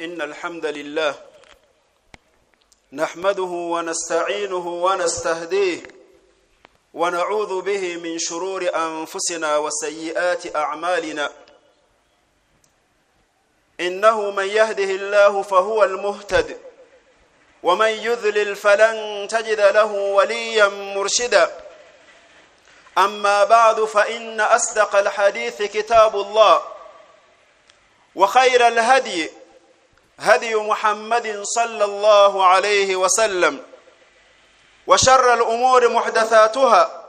إن الحمد لله نحمده ونستعينه ونستهديه ونعوذ به من شرور أنفسنا وسيئات أعمالنا. إنه من يهده الله فهو المهتد ومن يذلل فلن تجد له وليا مرشدا. أما بعد فإن أصدق الحديث كتاب الله وخير الهدي هدي محمد صلى الله عليه وسلم وشر الأمور محدثاتها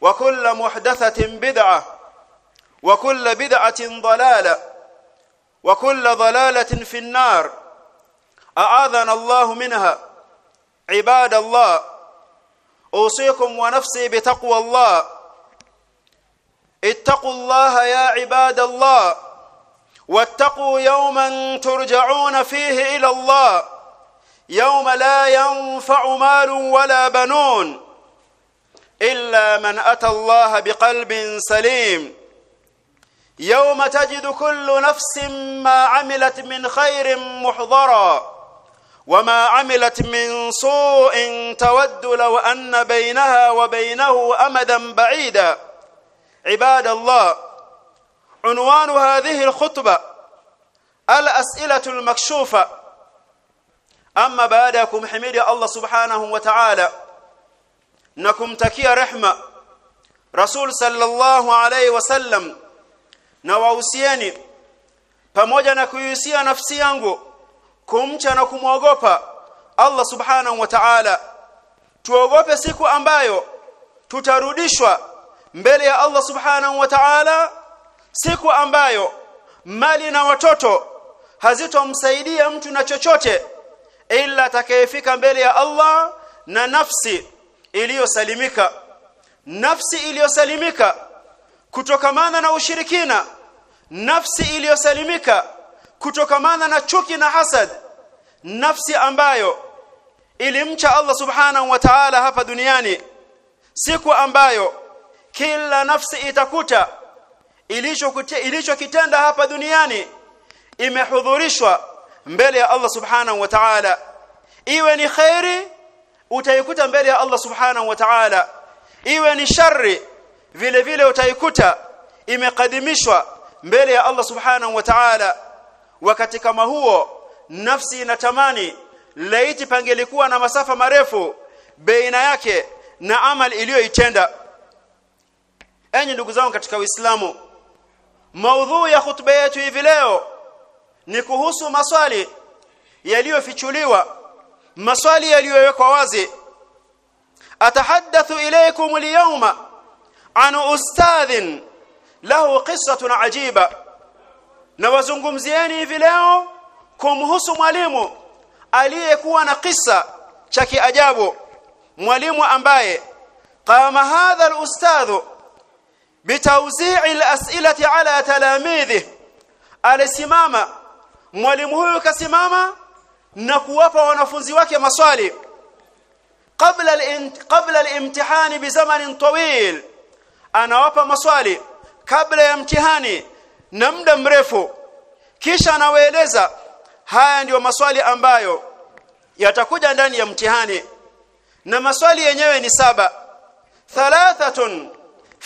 وكل محدثة بدعة وكل بدعة ضلالة وكل ضلالة في النار. أعاذنا الله منها. عباد الله أوصيكم ونفسي بتقوى الله. اتقوا الله يا عباد الله. واتقوا يوما ترجعون فيه إلى الله. يوم لا ينفع مال ولا بنون إلا من أتى الله بقلب سليم. يوم تجد كل نفس ما عملت من خير محضرا وما عملت من سوء تود لو أن بينها وبينه أمدا بعيدا. عباد الله عنوان هذه الخطبة الأسئلة المكشوفة أما بعدكم حميد الله سبحانه وتعالى نكم تكيا رحمة رسول صلى الله عليه وسلم na wahusieni pamoja na kuihusia nafsi yangu kumcha na kumwogopa Allah subhanahu wa ta'ala tuogope siku ambayo tutarudishwa mbele ya Allah subhanahu wa ta'ala siku ambayo mali na watoto hazitomsaidia mtu na chochote ila atakayefika mbele ya Allah na nafsi iliyosalimika. Nafsi iliyosalimika kutokamana na ushirikina. Nafsi iliyosalimika kutokamana na chuki na hasad. Nafsi ambayo ilimcha Allah subhanahu wa ta'ala hapa duniani. Siku ambayo kila nafsi itakuta ilichokitenda hapa duniani imehudhurishwa mbele ya Allah subhanahu wa ta'ala. Iwe ni khairi utaikuta mbele ya Allah subhanahu wa ta'ala. Iwe ni shari vile vile utaikuta imekadimishwa mbele ya Allah subhanahu wa ta'ala. Wakati kama huo nafsi inatamani laiti pangelikuwa na masafa marefu baina yake na amal iliyoitenda. Enyi ndugu zangu katika Uislamu maudhui ya hutuba yetu hivi leo ni kuhusu maswali yaliyofichuliwa maswali yaliyowekwa wazi. Atahaddathu ilaykum al-yawma an ustadhin lahu qissatun ajiba. Na wazungumzieni hivi leo kumhusu mwalimu aliyekuwa na kisa cha kiajabu. Mwalimu ambaye qama hadha al-ustadh bitawzi'i al-as'ilati ala talamidhi alisimama mwalimu huyu kasimama na kuwapa wanafunzi wake maswali. Qabla qabla al-imtihan bi zamanin tawil. Anawapa maswali kabla ya mtihani na muda mrefu. Kisha anawaeleza haya ndiyo maswali ambayo yatakuja ndani ya mtihani. Na maswali yenyewe ni saba. Thalathatun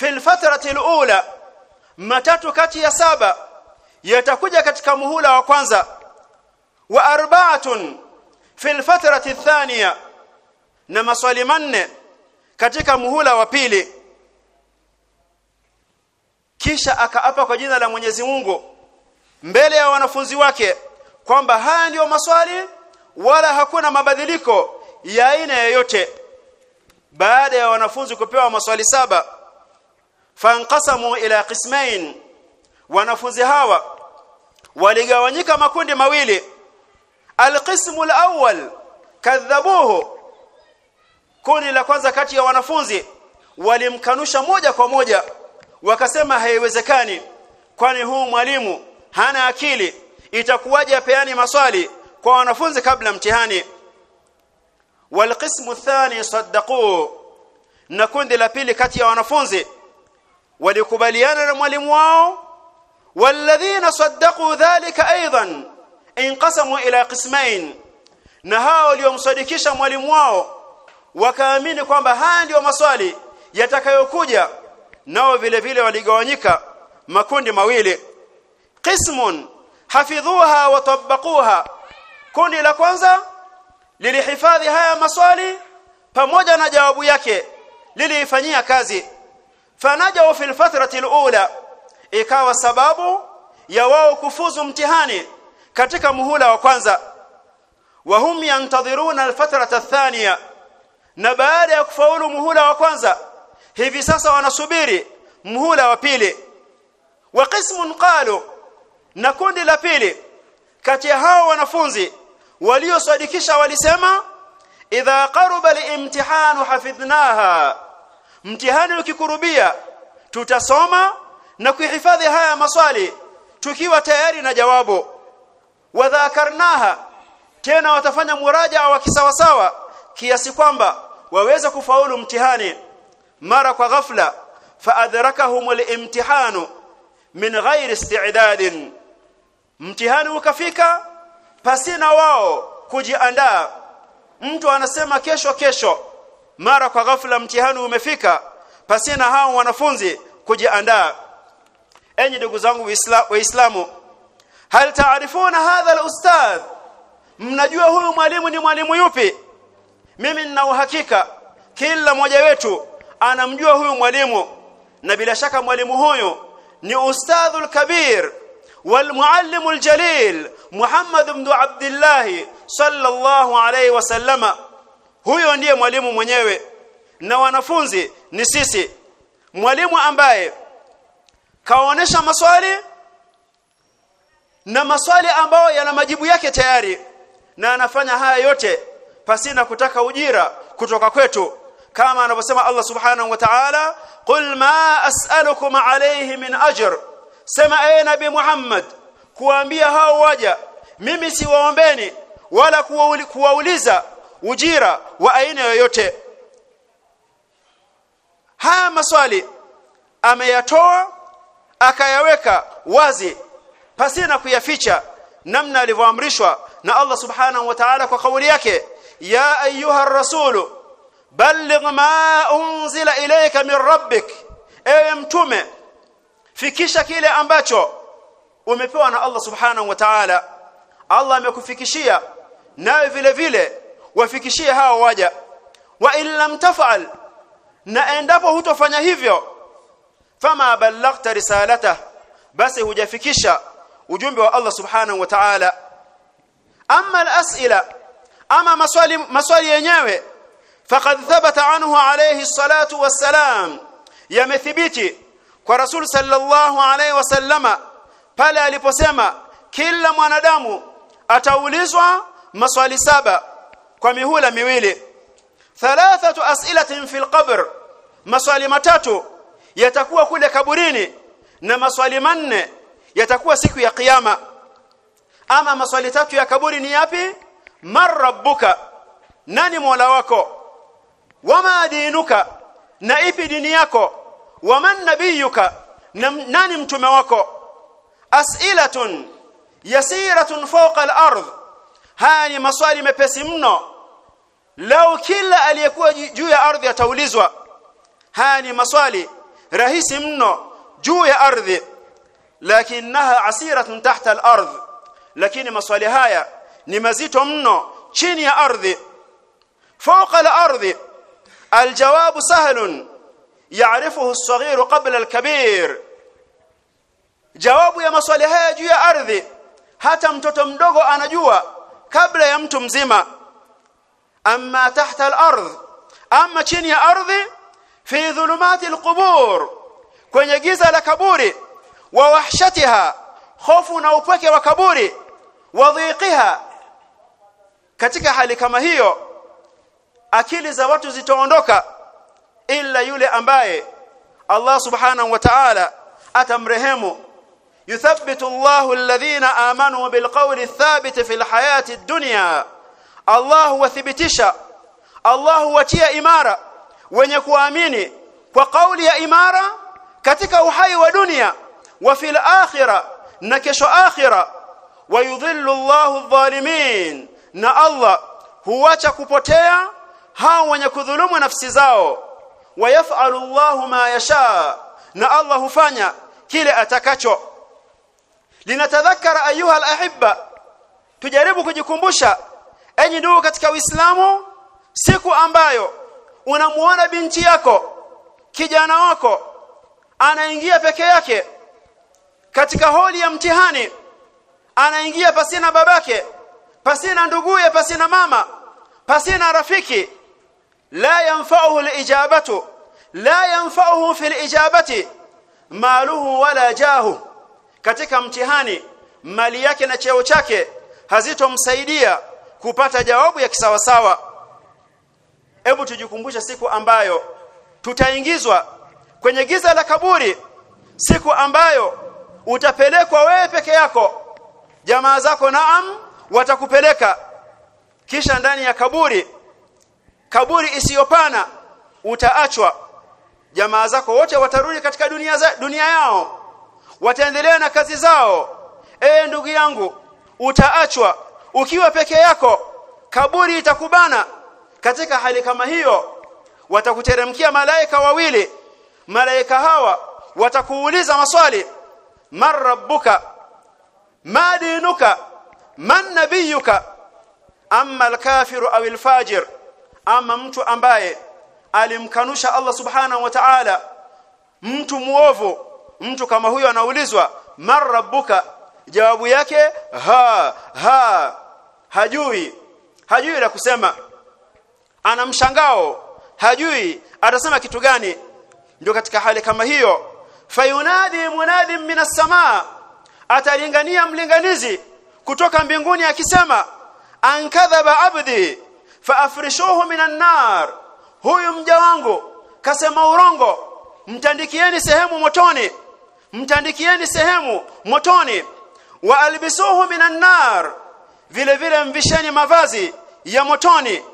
fil fatrati alula matatu kati ya saba yatakuja katika muhula wa kwanza. Wa arba'atun fil fatrati thaniya na maswali manne katika muhula wa pili. Kisha akaapa kwa jina la Mwenyezi Mungu mbele ya wanafunzi wake kwamba haya ndiyo maswali wala hakuna mabadiliko ya aina yoyote. Baada ya wanafunzi kupewa maswali saba fanqasamu ila qismain. Wanafunzi hawa waligawanyika makundi mawili. Alqismu alawwal kadhabuhu. Kundi la kwanza kati ya wanafunzi walimkanusha moja kwa moja wakasema haiwezekani kwani huu mwalimu hana akili. Itakuwaje apeani maswali kwa wanafunzi kabla mtihani? Walqismu thani saddaqu. Na kundi la pili kati ya wanafunzi walikubaliana na mwalimu wao. Walladhina saddaqu dhalika aidan inqasamu ila qismain. Na hao waliomsadikisha mwalimu wao wakaamini kwamba haya ndio maswali yatakayokuja nao vile vile waligawanyika makundi mawili. Qismun hafidhuha wa tabaquha kundi la kwanza lilihifadhi haya maswali pamoja na jawabu yake liliifanyia kazi fanajau fil fatrati alula ikawa sababu ya wao kufuzu mtihani katika muhula wa kwanza. Wa hum yantadhiruna alfatrata athaniya na baada ya kufaulu muhula wa kwanza hivi sasa wanasubiri muhula wa pili. Wa qismun qalu na kundi la pili kati ya hao wanafunzi waliosadikisha walisema idha qaruba limtihanu hafidhnaha mtihani ukikurubia tutasoma na kuhifadhi haya maswali tukiwa tayari na jawabu. Wadhakarnaha tena watafanya muraja wa kisawasawa kiasi kwamba waweza kufaulu mtihani. Mara kwa ghafla faadrakahum alimtihanu min ghairi isti'dadin. Mtihani ukafika pasina wao kujiandaa. Mtu anasema kesho kesho mara kwa ghafla mtihani umefika pasina hao wanafunzi kujiandaa enyi ndugu zangu waislamu hal taarifuna hadha alustadh mnajua huyu mwalimu ni mwalimu yupi mimi nina uhakika kila mmoja wetu anamjua huyu mwalimu na bila shaka mwalimu huyu ni ustadhul kabir والمعلم الجليل محمد بن عبد الله صلى الله عليه وسلم huyo ndiye mwalimu mwenyewe. Na wanafunzi ni sisi. Mwalimu ambaye kaonesha maswali na maswali ambayo yana majibu yake tayari na anafanya haya yote pasina kutaka ujira kutoka kwetu. Kama anavyosema Allah subhanahu wa ta'ala qul ma as'alukum alayhi min ajr. Sema ee nabi Muhammad kuambia hao waja mimi siwaombeni wala kuwauliza ujira wa aina yoyote. Haya maswali ameyatoa akayaweka wazi pasina kuyaficha namna alivyoamrishwa na Allah subhanahu wa ta'ala kwa kauli yake ya ayuha rasulu balligh ma unzila ilayka min rabbik. Ewe mtume fikisha kile ambacho umepewa na Allah subhanahu wa ta'ala. Allah amekufikishia nawe vile vile wafikishie hao waja wa in lam taf'al na endapo hutofanya hivyo fama ballaghta risalata basi hujafikisha ujumbe wa Allah subhanahu wa ta'ala. Amma al-as'ila ama maswali maswali yenyewe faqad thabata anhu alayhi salatu wassalam yamethibiti kwa rasul sallallahu alayhi wasallama pale aliposema kila mwanadamu ataulizwa maswali saba kwa mihula miwili. Thalathatu as'ilatin fil qabr maswali matatu yatakuwa kule kaburini na maswali manne yatakuwa siku ya kiyama. Ama maswali tatu ya kaburi ni yapi? Marabbuka nani mola wako? Wama dinuka na ipi dini yako? Waman nabiyuka na nani mtume wako? As'ilatun yasiratun fawqa al-ardh haya maswali mepesi mno lau kila aliyekuwa juu ya ardhi ataulizwa haya ni maswali rahisi mno juu ya ardhi lakinaha asiratun tahta al-ardh lakini maswali haya ni mazito mno chini ya ardhi fawqa al-ardhi الجواب سهل يعرفه الصغير قبل الكبير jawabu ya maswali haya juu ya ardhi hata mtoto mdogo anajua kabla ya mtu mzima amma tahta al-ardh amma chini ya ardhi fi dhulumati al-qubur kwenye giza la kaburi wa wahshatiha hofu na upweke wa kaburi wa dhiqiha. Katika hali kama hiyo akili za watu zitaondoka ila yule ambaye Allah subhanahu wa ta'ala atamrehemu. Yuthabbitu Allahu alladhina amanu bilqawli thabit fil hayati dunya Allah wathibitisha. Allah huwatia imara. Wenye kuamini kwa kauli ya imara katika uhai wa dunia wa fil akhirah na kesho akhirah wayudhillu Allahu adh-dhalimin na Allah huwacha kupotea hao wenye kudhulumu nafsi zao. Wayafalu Allahu ma yasha na Allah hufanya kile atakacho. Linatadhakara ayuha alahibba tujaribu kujikumbusha enyi ndugu katika Uislamu siku ambayo unamuona binti yako kijana wako anaingia peke yake katika holi ya mtihani anaingia pasina babake pasina nduguye pasina mama pasina rafiki la yanfa'uhu al-ijabatu la yanfa'uhu fi alijabati maluhu wala jahu. Katika mtihani mali yake na cheo chake hazitomsaidia kupata jawabu ya kisawasawa. Hebu tujikumbushe siku ambayo tutaingizwa kwenye giza la kaburi siku ambayo utapelekwa wewe peke yako. Jamaa zako naam watakupeleka. Kisha ndani ya kaburi kaburi isiyopana utaachwa. Jamaa zako wote watarudi katika dunia za, dunia yao. Wataendelea na kazi zao. Ee ndugu yangu utaachwa ukiwa peke yako kaburi itakubana. Katika hali kama hiyo watakuteremkia malaika wawili. Malaika hawa watakuuliza maswali. Man rabbuka? Ma dinuka? Man nabiyuka? Amma alkafiru au alfajir? Ama mtu ambaye alimkanusha Allah subhanahu wa ta'ala. Mtu muovu mtu kama huyo anaulizwa man rabbuka? Jawabu yake ha ha hajui hajui la kusema. Ana mshangao hajui atasema kitu gani. Ndio katika hali kama hiyo fayunadi munadi minas samaa atalingania mlinganizi kutoka mbinguni akisema ankadhaba abdi faafrishuhu minan nar huyu mja wangu kasema urongo mtandikieni sehemu motoni mtandikieni sehemu motoni wa albisuhu minan nar vile vile mvisheni mavazi ya motoni.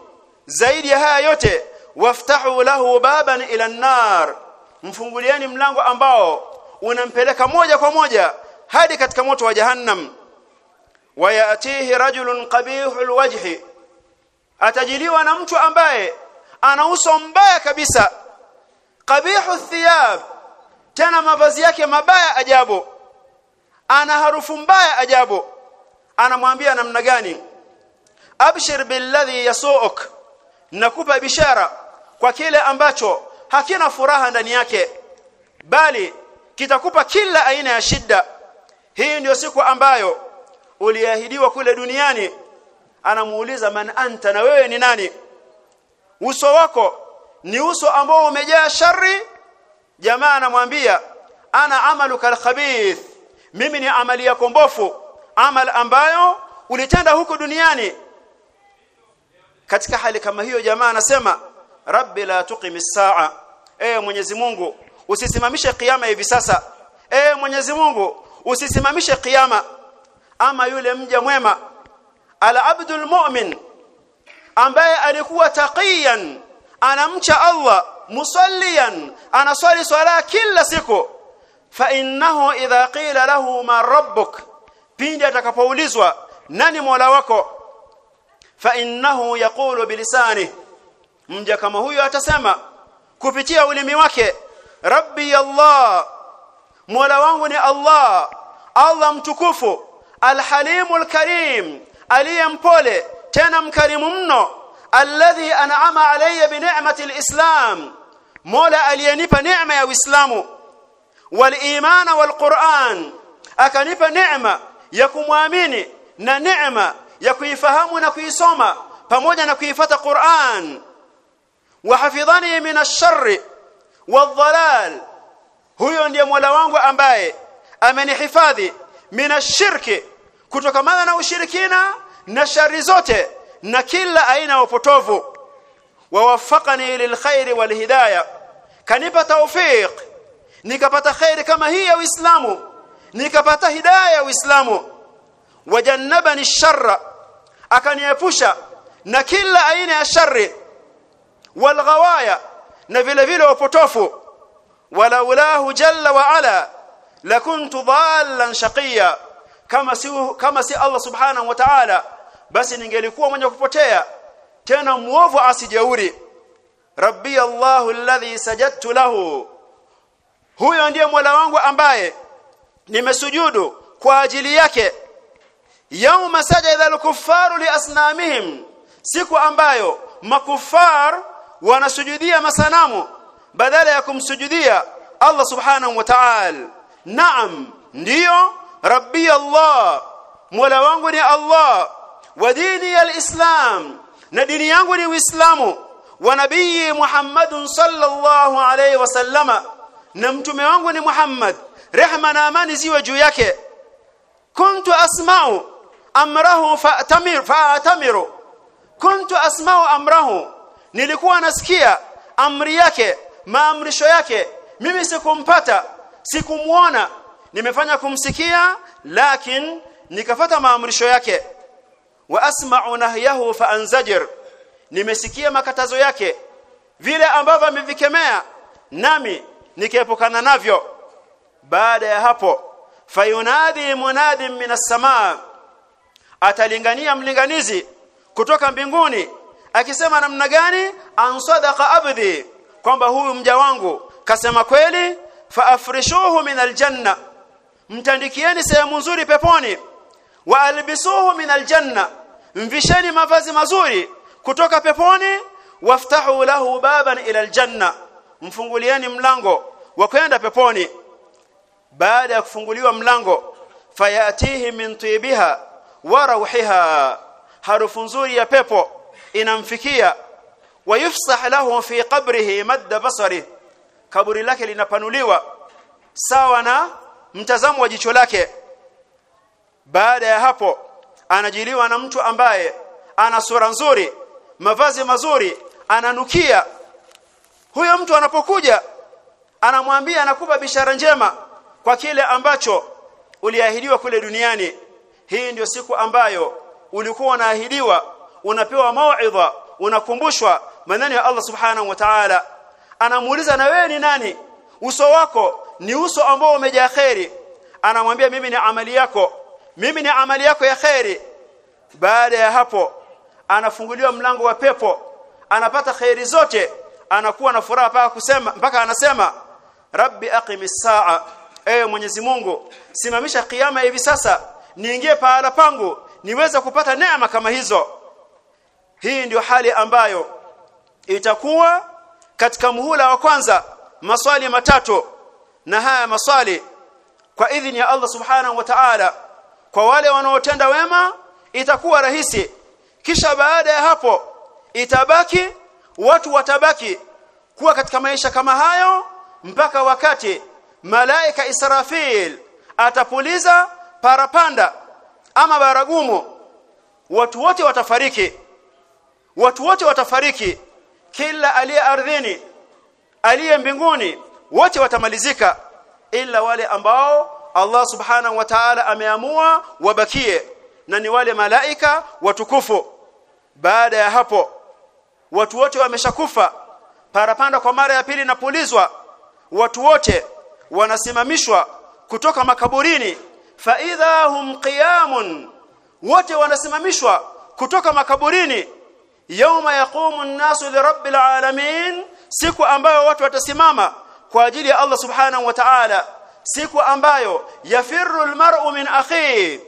Zaidi ya haya yote waftahu lahu baban ila nar. Mfungulieni mlango ambao unampeleka moja kwa moja hadi katika moto wa jahannam. Wayatihi rajulun qabihul wajhi. Atajiliwa na mtu ambaye ana uso mbaya kabisa. Qabihu thiyab. Tena mavazi yake mabaya ajabu. Ana harufu mbaya ajabu anamwambia namna gani? Abshir billadhi yasuuk nakupa bishara kwa kile ambacho hakina furaha ndani yake bali kitakupa kila aina ya shida hii ndiyo siku ambayo uliahidiwa kule duniani. Anamuuliza man anta? Na wewe ni nani? Uso wako ni uso ambao umejaa shari jamaa anamwambia ana amaluka alkhabith mimi ni amali yako mbofu amal ambayo ulitenda huko duniani. Katika hali kama hiyo jamaa anasema rabbi la tuqimis saa ee mwenyezi Mungu usisimamishe kiyama hivi sasa. Ee mwenyezi Mungu usisimamishe kiyama. Ama yule mja mwema ala abdul mu'min ambaye alikuwa taqiyan anamcha Allah musalliyan anaswali swala kila siku. Fa innahu idha qila lahu ma rabbuk pindi atakapoulizwa nani mola wako? Fa innahu yaqulu bilisani mja kama huyo atasema kupitia ulimi wake rabbi allah mola wangu ni allah allah mtukufu alhalimul karim aliyempole tena mkarimu mno alladhi an'ama alayya bi ni'mati alislam mola aliyenipa neema ya uislamu walimana walquran akanipa neema ya kumwamini na neema ya kuifahamu na kuisoma pamoja na kuifata Qur'an. Wahafidhani min ash-sharri wadh-dhalal huyo ndiye Mola wangu ambaye amenihifadhi min ash-shirki kutokamana na ushirikina na shari zote na kila aina ya upotovu. Wawafaqani lilkhairi walhidayah kanipa tawfiq. Nikapata khairi kama hii ya Uislamu nikapata hidayah ya Uislamu. Wajannabani sharra. Akaniepusha na kila aina ya shari walghawaya na vile vile upotofu. Walaulahu jalla wa ala lakuntu dhallan shaqiya. Kama si kama si Allah subhanahu wa ta'ala basi ningelikuwa mwenye kupotea. Tena muovu asijeuri. Rabbi Allahu alladhi sajadtu lahu. Huyo ndiye Mola wangu ambaye nimesujudu kwa ajili yake. Yauma sajada al-kuffaru siku ambayo makufar wanasujudia masanamu badala ya kumsujudia Allah subhanahu wa ta'ala. Naam ndiyo rabbi Allah mola wangu ni Allah wa dini alislam na dini yangu ni uislamu wa nabii Muhammadun sallallahu alayhi wasallama na mtume wangu ni Muhammad rehma na amani ziwe juu yake. Kuntu asma'u amrahu fa'tamir fa'tamiru kuntu asma'u amrahu nilikuwa nasikia amri yake maamrisho yake. Mimi sikumpata sikumuona. Nimefanya kumsikia lakin nikafata maamrisho yake. Wa asma'u nahyahu fa anzajir nimesikia makatazo yake. Vile ambavyo amevikemea nami nikaepukana navyo baada ya hapo fayunadi munadin minas samaa atalingania mlinganizi kutoka mbinguni akisema namna gani? An sadaqa abdi kwamba huyu mja wangu. Kasema kweli fa afrishuhu min aljanna mtandikieni sehemu nzuri peponi wa albisuhu min aljanna mvisheni mavazi mazuri kutoka peponi waftahu lahu baban ila aljanna mfungulieni mlango wa kwenda peponi baada ya kufunguliwa mlango fayatihi min tibiha wa rauhiha. Harufu nzuri ya pepo inamfikia. Wayufsah lahu fi qabrihi madda basari. Kaburi lake linapanuliwa sawa na mtazamo wa jicho lake. Baada ya hapo anajiliwa na mtu ambaye ana sura nzuri mavazi mazuri ananukia. Huyo mtu anapokuja anamwambia anakupa bishara njema kwa kile ambacho uliahidiwa kule duniani hii ndio siku ambayo ulikuwa unaahidiwa unapewa mauidha unakumbushwa maneno ya Allah subhanahu wa ta'ala. Anamuuliza na wewe ni nani? Uso wako ni uso ambao umejaa khairi anamwambia mimi ni amali yako. Mimi ni amali yako ya khairi baada ya hapo anafunguliwa mlango wa pepo anapata khairi zote anakuwa na furaha mpaka kusema mpaka anasema rabbi aqimis saa ewe mwenyezi Mungu simamisha kiyama hivi sasa niingie pahala pangu niweze kupata neema kama hizo. Hii ndio hali ambayo itakuwa katika muhula wa kwanza maswali matatu. Na haya maswali kwa idhini ya Allah subhanahu wa ta'ala kwa wale wanaotenda wema itakuwa rahisi. Kisha baada ya hapo itabaki watu watabaki kuwa katika maisha kama hayo mpaka wakati malaika Israfil atapuliza parapanda ama baragumu watu wote watafariki. Watu wote watafariki. Kila aliye ardhini aliye mbinguni wote watamalizika ila wale ambao Allah subhanahu wa ta'ala ameamua wabakie na ni wale malaika watukufu. Baada ya hapo watu wote wameshakufa. Parapanda kwa mara ya pili napulizwa watu wote wanasimamishwa kutoka makaburini. Fa idha hum qiyamun wote wanasimamishwa kutoka makaburini. Yauma yaqumu an-nasu lirabbil alamin siku ambayo watu watasimama kwa ajili ya Allah subhanahu wa ta'ala. Siku ambayo yafirru almar'u min akhihi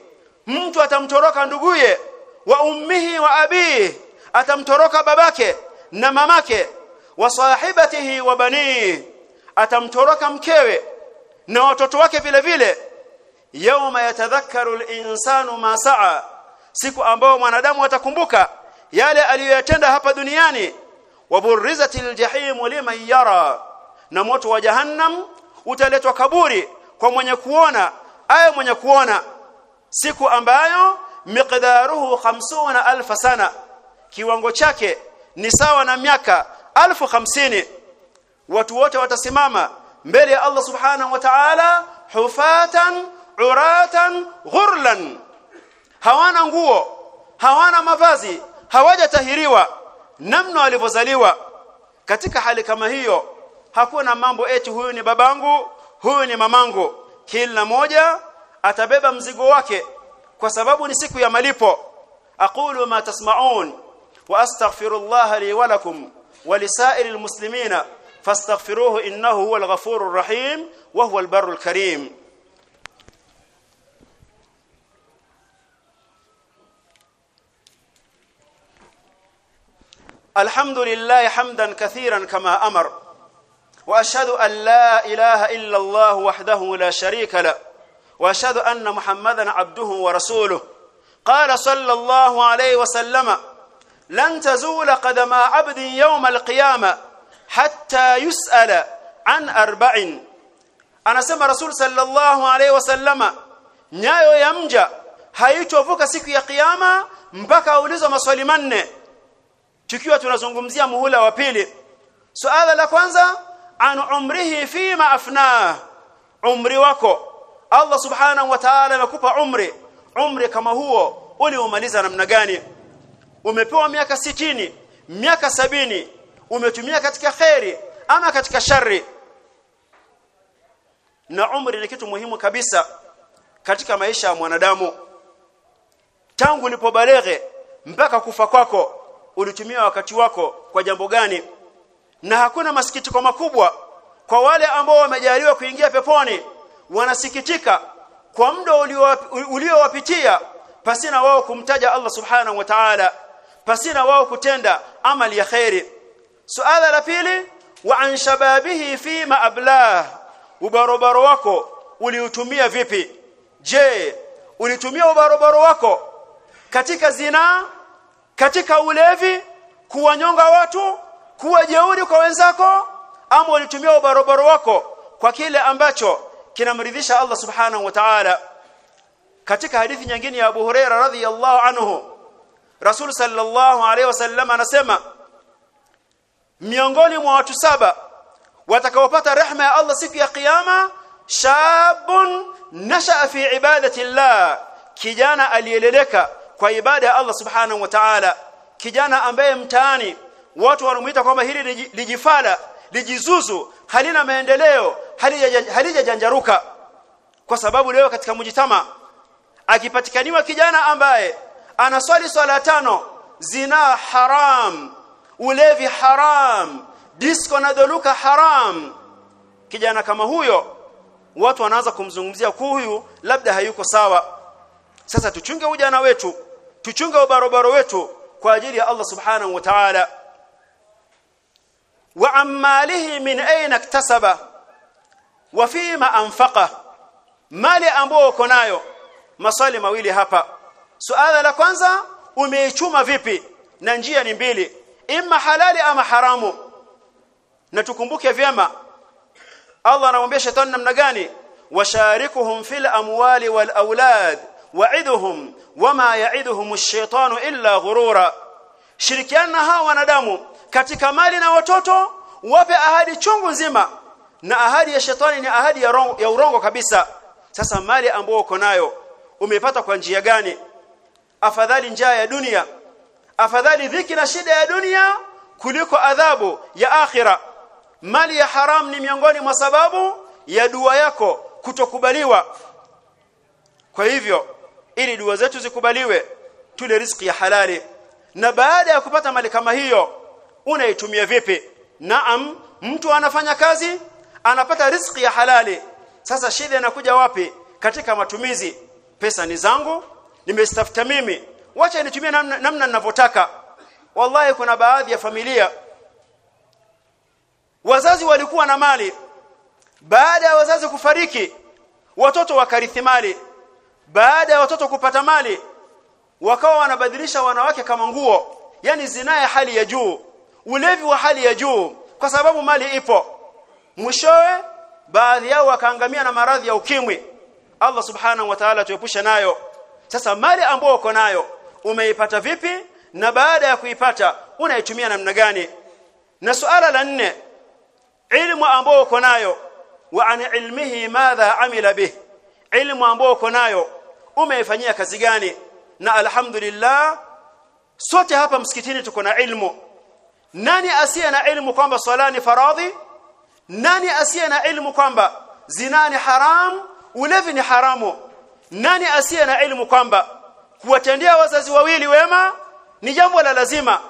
mtu atamtoroka nduguye wa ummihi wa abihi atamtoroka babake na mamake wa sahibatihi wa banihi atamtoroka mkewe na watoto wake vile vile. Yauma yatadhakkaru al-insanu ma sa'a siku ambayo mwanadamu atakumbuka yale aliyoyatenda hapa duniani. Waburrizatil jahim liman yara na moto wa jahannam utaletwa kaburi kwa mwenye kuona aye mwenye kuona. Siku ambayo miqdaruhu 50000 sana kiwango chake ni sawa na miaka 1050 watu wote watasimama mbele ya Allah subhanahu wa ta'ala hufatan uratan ghurlan. Hawana nguo hawana mavazi hawajatahiriwa namna walivyozaliwa. Katika hali kama hiyo hakuna mambo eti huyu ni babangu huyu ni mamangu. Kila moja atabeba mzigo wake kwa sababu ni siku ya malipo. Aqulu ma tasma'un wa astaghfirullah li wa lakum wa lisairil muslimina innahu huwal ghafurur rahim wa huwal barrul karim الحمد لله حمدا كثيرا كما أمر وأشهد أن لا إله إلا الله وحده لا شريك له وأشهد أن محمدا عبده ورسوله. قال صلى الله عليه وسلم لن تزول قدم عبد يوم القيامة hatta yusala an arba'in. Anasema rasul sallallahu alaihi wasallama nyayo ya mja haitovuka siku ya kiyama mpaka aulizwe maswali manne. Tukiwa tunazungumzia muhula wa pili. Suala la kwanza an umrihi fima afna umri wako. Allah subhanahu wa ta'ala amekupa umri. Umri kama huo uliomaliza namna gani? Umepewa miaka sitini miaka sabini umetumia katika khairi ama katika shari na umri ni kitu muhimu kabisa katika maisha ya mwanadamu. Tangu ulipobaleghe mpaka kufa kwako ulitumia wakati wako kwa jambo gani? Na hakuna masikitiko makubwa kwa wale ambao wamejaliwa kuingia peponi. Wanasikitika kwa muda uliowapitia pasina wao kumtaja Allah subhanahu wa ta'ala pasina wao kutenda amali ya khairi suala la pili wa an shababihi fi ma ablah. Ubarobaro wako uliutumia vipi? Je ulitumia ubarobaro wako katika zinaa katika ulevi kuwanyonga watu kuwa jeuri kwa wenzako ama ulitumia ubarobaro wako kwa kile ambacho kinamridhisha Allah subhanahu wa ta'ala? Katika hadithi nyingine ya Abu Huraira radhiyallahu anhu Rasul sallallahu alaihi wasallam anasema miongoni mwa watu saba watakaopata rehema ya Allah siku ya kiyama shabun nashaa fi ibadati Allah kijana aliyeleleka kwa ibada ya Allah subhanahu wa ta'ala kijana ambaye mtaani watu wanamuita kwamba hili lijifala lijizuzu halina maendeleo halijajanjaruka. Kwa sababu leo katika mujitama akipatikaniwa kijana ambaye anaswali swala tano zina haram ulevi haram disco na doluka haram. Kijana kama huyo watu wanaanza kumzungumzia huyu labda hayuko sawa. Sasa tuchunge ujana wetu tuchunge ubarobaro wetu kwa ajili ya Allah subhanahu wa ta'ala. Wa amalihi min aina iktasaba wa fima anfaqa mali ambayo uko nayo. Maswali mawili hapa. Suala la kwanza umeichuma vipi? Na njia ni mbili imma halali ama haramu. Na tukumbuke vyema Allah anamwambia shetani namna gani? Washarikuhum fil amwali wal aulad wa'iduhum wama ya'iduhum ash-shaytanu illa ghurura. Shirikiana hawa wanadamu katika mali na watoto wape ahadi chungu nzima. Na ahadi ya shetani ni ahadi ya, rongo, ya urongo kabisa. Sasa mali ambayo uko nayo umepata kwa njia gani? Afadhali njaa ya dunia afadhali dhiki na shida ya dunia kuliko adhabu ya akhira. Mali ya haram ni miongoni mwa sababu ya dua yako kutokubaliwa. Kwa hivyo ili dua zetu zikubaliwe tule riziki ya halali. Na baada ya kupata mali kama hiyo unaitumia vipi? Naam mtu anafanya kazi anapata riziki ya halali. Sasa shida inakuja wapi? Katika matumizi. Pesa ni zangu nimestafuta mimi wacha nitumie namna, ninavyotaka. Wallahi kuna baadhi ya familia wazazi walikuwa na mali. Baada ya wazazi kufariki watoto wakarithi mali. Baada ya watoto kupata mali wakawa wanabadilisha wanawake kama nguo. Yani zinaa hali ya juu ulevi wa hali ya juu kwa sababu mali ipo. Mwishowe baadhi yao wakaangamia na maradhi ya ukimwi. Allah subhanahu wa ta'ala tuepushe nayo. Sasa mali ambayo uko nayo umeipata vipi? Na baada ya kuipata unaitumia namna gani? Na suala la nne ilmu ambayo uko nayo wa an ilmihi madha amila bih ilmu ambayo uko nayo umeifanyia kazi gani? Na alhamdulillah sote hapa msikitini tuko na ilmu. Nani asiye na ilmu kwamba swala ni faradhi? Nani asiye na ilmu kwamba zina ni haram? Ulevi ni haramu. Nani asiye na ilmu kwamba kuwatendea wazazi wawili wema ni jambo la lazima.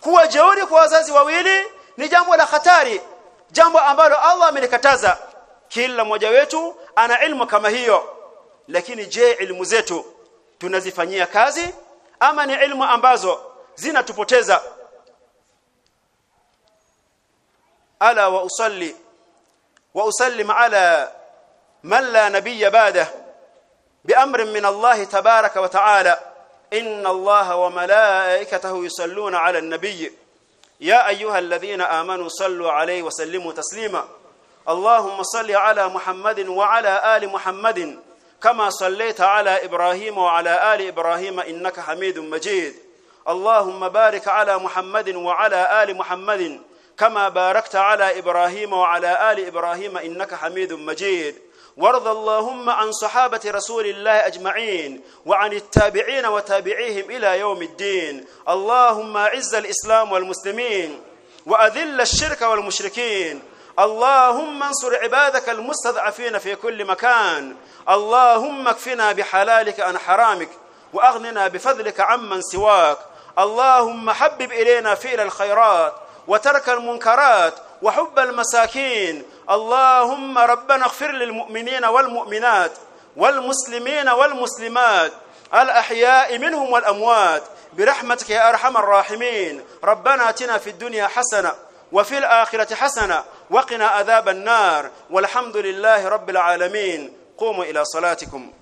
Kuwa jeuri kwa wazazi wawili ni jambo la hatari jambo ambalo Allah amelikataza kila mmoja wetu ana ilmu kama hiyo. Lakini je ilmu zetu tunazifanyia kazi ama ni ilmu ambazo zinatupoteza? Ala wa usalli wa usallim ala man la nabiyya ba'dahu بأمر من الله تبارك وتعالى. إن الله وملائكته يصلون على النبي. يا أيها الذين آمنوا صلوا عليه وسلموا تسليما. اللهم صل على محمد وعلى آل محمد كما صليت على إبراهيم وعلى آل إبراهيم إنك حميد مجيد. اللهم بارك على محمد وعلى آل محمد كما باركت على إبراهيم وعلى آل إبراهيم إنك حميد مجيد. وارض اللهم عن صحابة رسول الله أجمعين وعن التابعين وتابعيهم إلى يوم الدين. اللهم أعز الإسلام والمسلمين وأذل الشرك والمشركين. اللهم انصر عبادك المستضعفين في كل مكان. اللهم اكفنا بحلالك عن حرامك وأغننا بفضلك عمن سواك. اللهم حبب إلينا فعل الخيرات. وترك المنكرات وحب المساكين. اللهم ربنا اغفر للمؤمنين والمؤمنات والمسلمين والمسلمات الأحياء منهم والأموات برحمتك يا أرحم الراحمين. ربنا آتنا في الدنيا حسنة وفي الآخرة حسنة وقنا عذاب النار. والحمد لله رب العالمين. قوموا إلى صلاتكم.